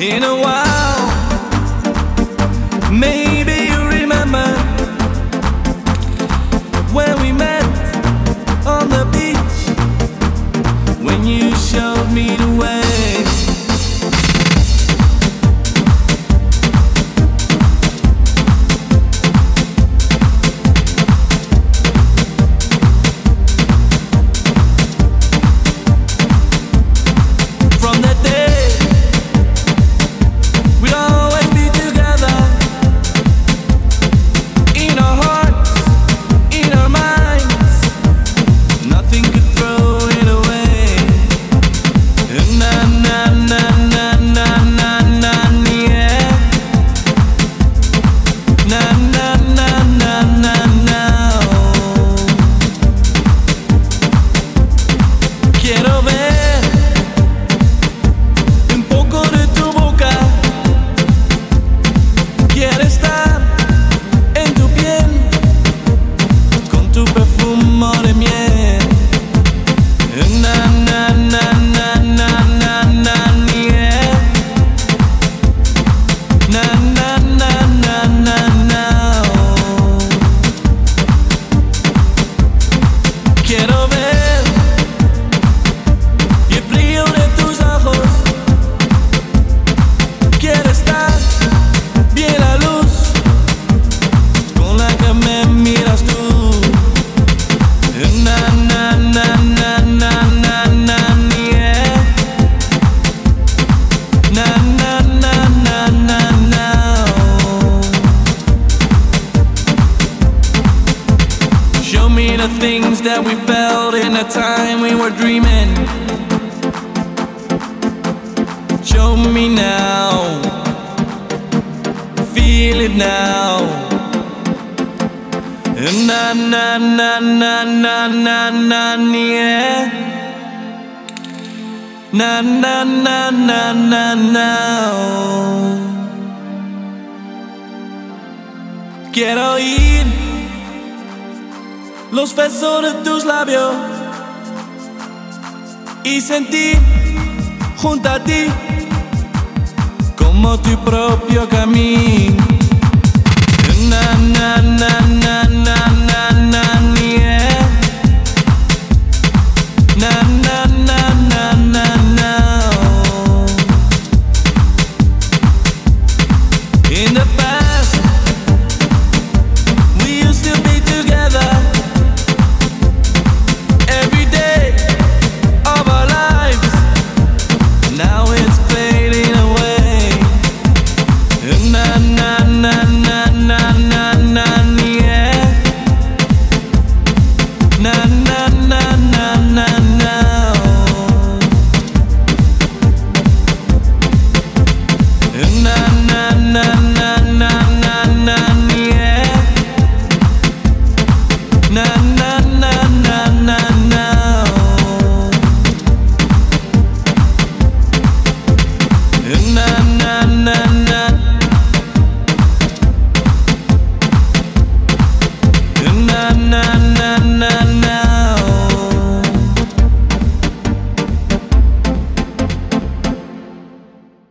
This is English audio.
in a while. Maybe the things that we felt in the time we were dreaming. Show me now, feel it now. Na na na na na na na yeah. Na na na na na na. Quiero ir. los besos de tus labios y sentí junto a ti como tu propio camino. na na.